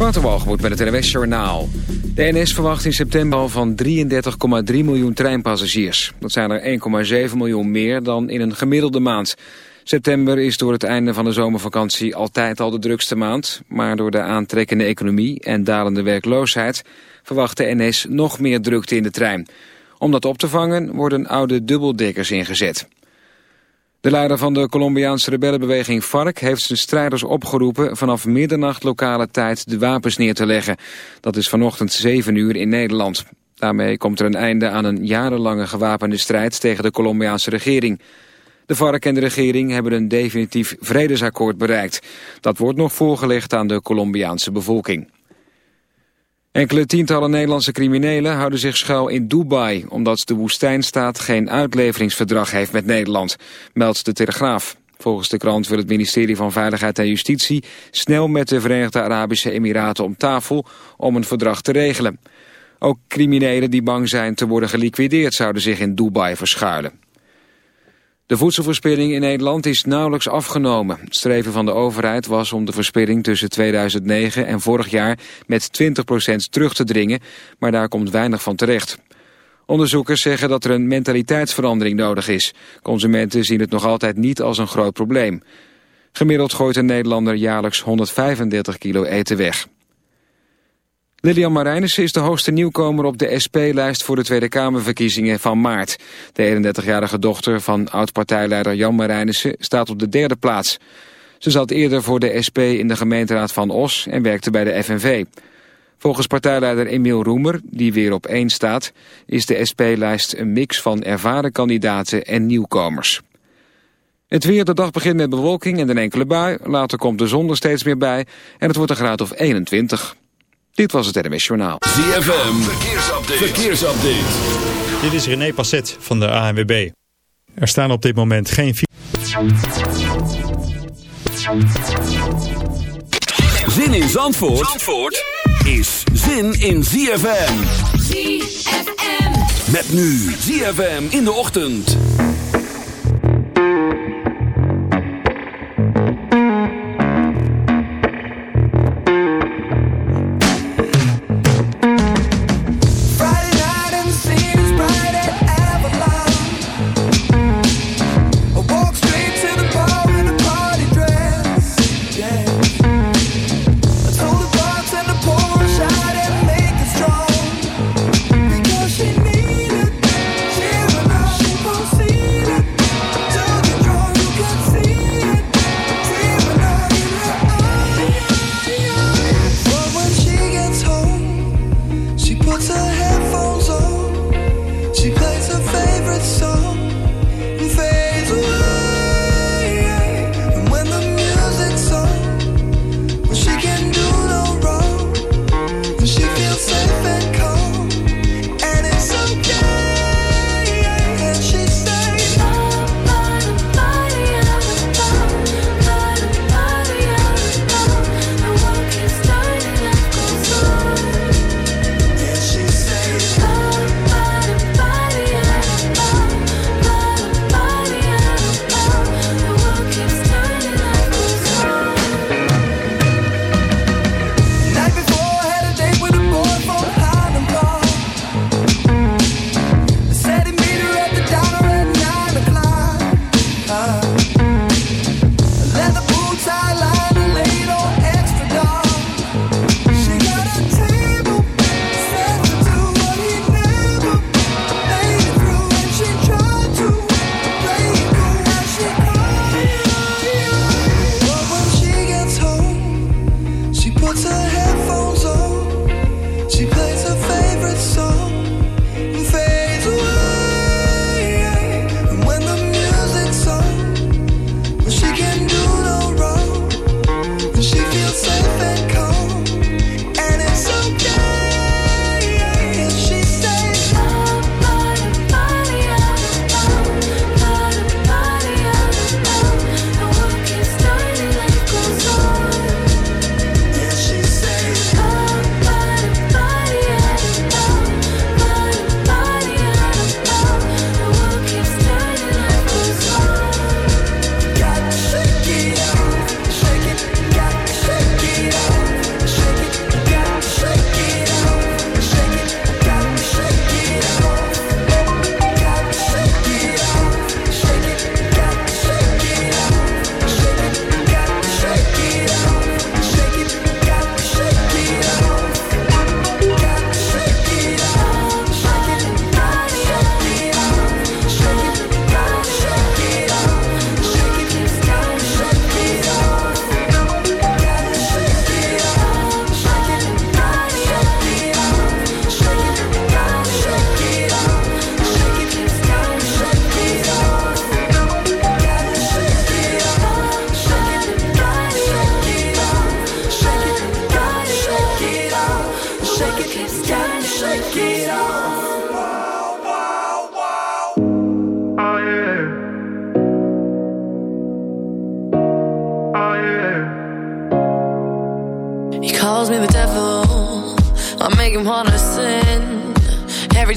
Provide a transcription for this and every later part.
Waterwalgemoed met het NWS Journaal. De NS verwacht in september al van 33,3 miljoen treinpassagiers. Dat zijn er 1,7 miljoen meer dan in een gemiddelde maand. September is door het einde van de zomervakantie altijd al de drukste maand. Maar door de aantrekkende economie en dalende werkloosheid... verwacht de NS nog meer drukte in de trein. Om dat op te vangen worden oude dubbeldekkers ingezet. De leider van de Colombiaanse rebellenbeweging FARC heeft zijn strijders opgeroepen vanaf middernacht lokale tijd de wapens neer te leggen. Dat is vanochtend 7 uur in Nederland. Daarmee komt er een einde aan een jarenlange gewapende strijd tegen de Colombiaanse regering. De FARC en de regering hebben een definitief vredesakkoord bereikt. Dat wordt nog voorgelegd aan de Colombiaanse bevolking. Enkele tientallen Nederlandse criminelen houden zich schuil in Dubai... omdat de woestijnstaat geen uitleveringsverdrag heeft met Nederland, meldt de Telegraaf. Volgens de krant wil het ministerie van Veiligheid en Justitie... snel met de Verenigde Arabische Emiraten om tafel om een verdrag te regelen. Ook criminelen die bang zijn te worden geliquideerd... zouden zich in Dubai verschuilen. De voedselverspilling in Nederland is nauwelijks afgenomen. Het streven van de overheid was om de verspilling tussen 2009 en vorig jaar met 20% terug te dringen, maar daar komt weinig van terecht. Onderzoekers zeggen dat er een mentaliteitsverandering nodig is. Consumenten zien het nog altijd niet als een groot probleem. Gemiddeld gooit een Nederlander jaarlijks 135 kilo eten weg. Lilian Marijnissen is de hoogste nieuwkomer op de SP-lijst voor de Tweede Kamerverkiezingen van maart. De 31-jarige dochter van oud-partijleider Jan Marijnissen staat op de derde plaats. Ze zat eerder voor de SP in de gemeenteraad van Os en werkte bij de FNV. Volgens partijleider Emiel Roemer, die weer op één staat, is de SP-lijst een mix van ervaren kandidaten en nieuwkomers. Het weer, de dag begint met bewolking en een enkele bui. Later komt de zon er steeds meer bij en het wordt een graad of 21. Dit was het NMS Journaal. ZFM, verkeersupdate. verkeersupdate. Dit is René Passet van de ANWB. Er staan op dit moment geen... Zin in Zandvoort, Zandvoort is zin in ZFM. ZFM. Met nu ZFM in de ochtend.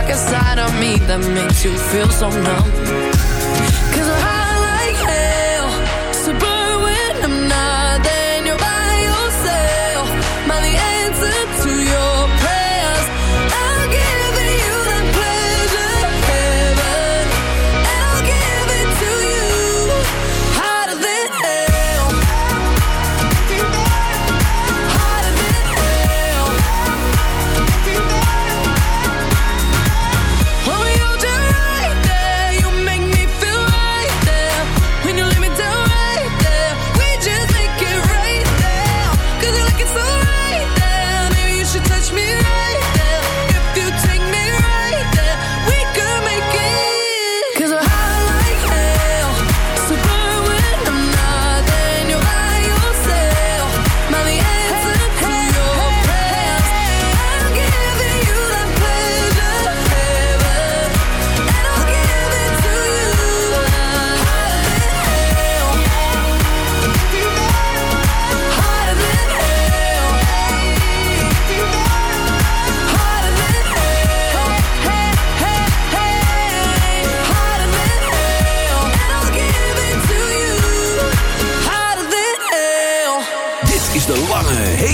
Ik inside of me that makes you feel so numb. Cause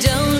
don't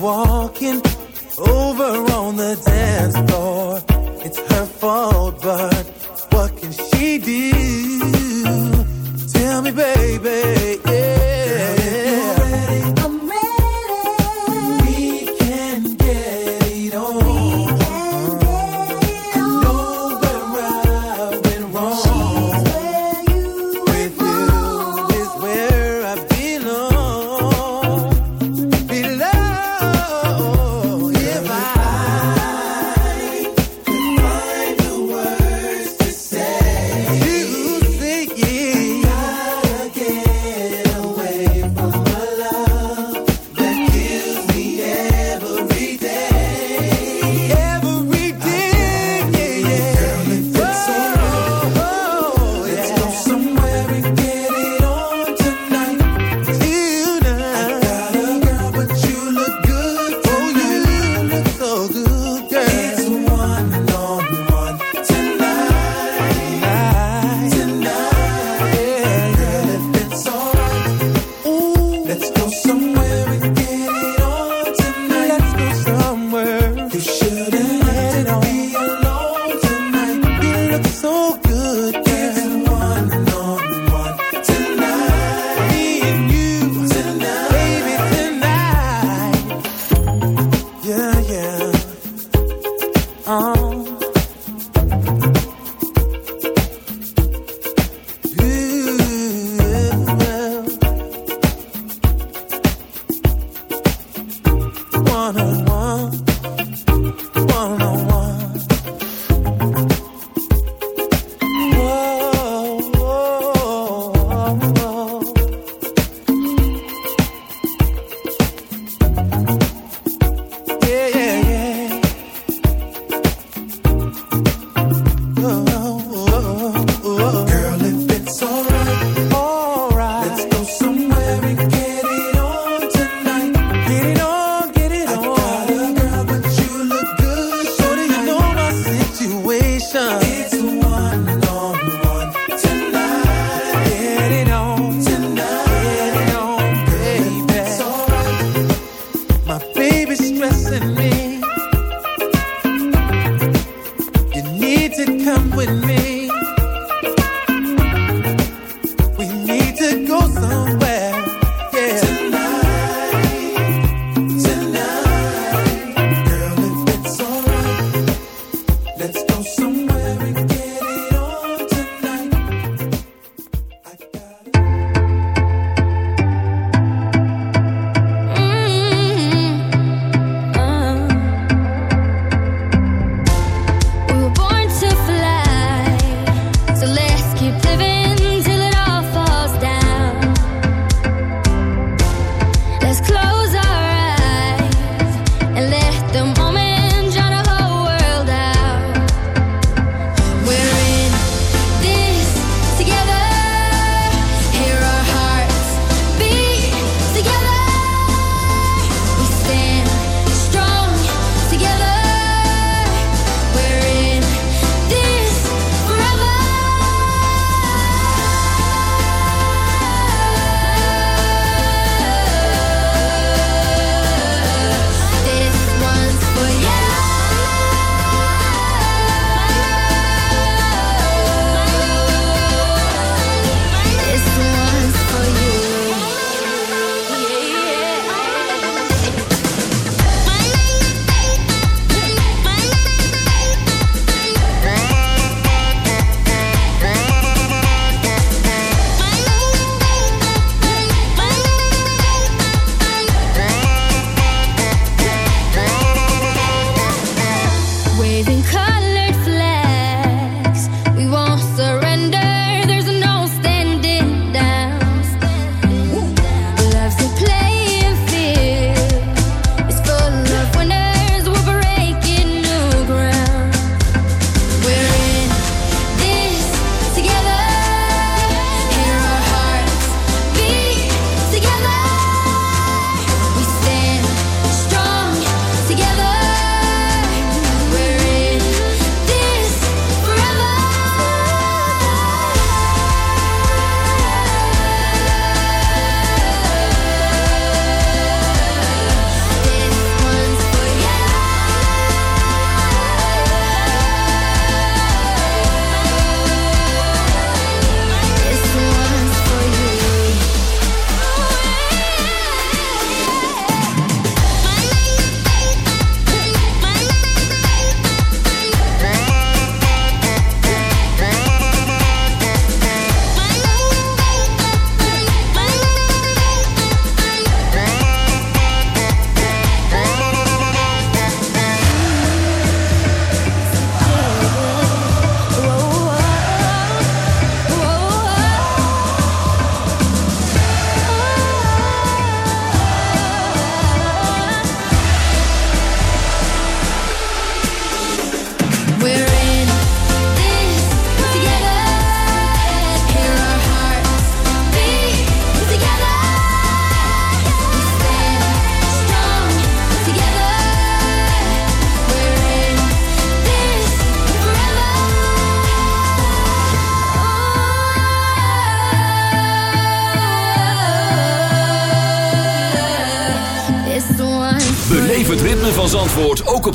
walking over on the dance floor.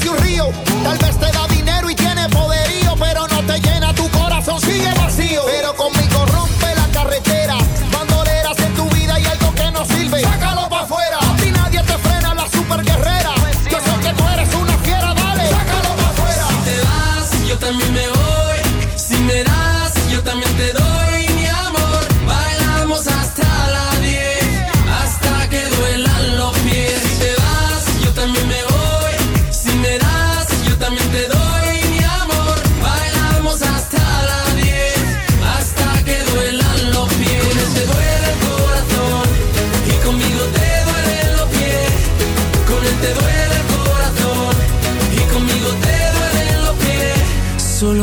se o rio.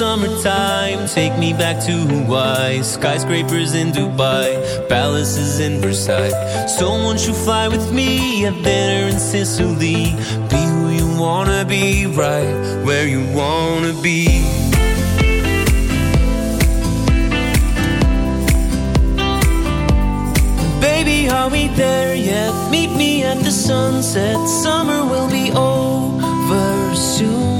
summertime? Take me back to Hawaii. Skyscrapers in Dubai, palaces in Versailles. Someone should fly with me, dinner in Sicily. Be who you wanna be, right where you wanna be. Baby, are we there yet? Meet me at the sunset. Summer will be over soon.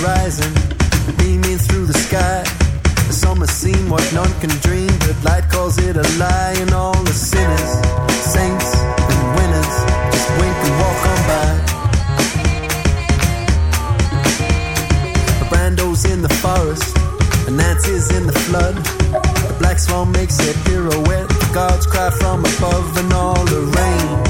horizon, beaming through the sky. The summer scene, what none can dream, but light calls it a lie, and all the sinners, saints, and winners just wink and walk on by. A Brando's in the forest, and Nancy's in the flood. The black swan makes a pirouette. The gods cry from above, and all the rain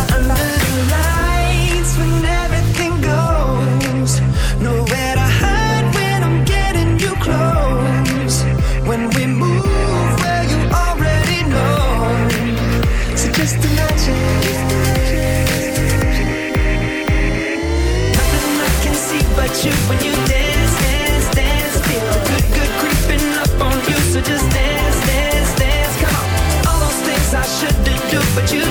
but you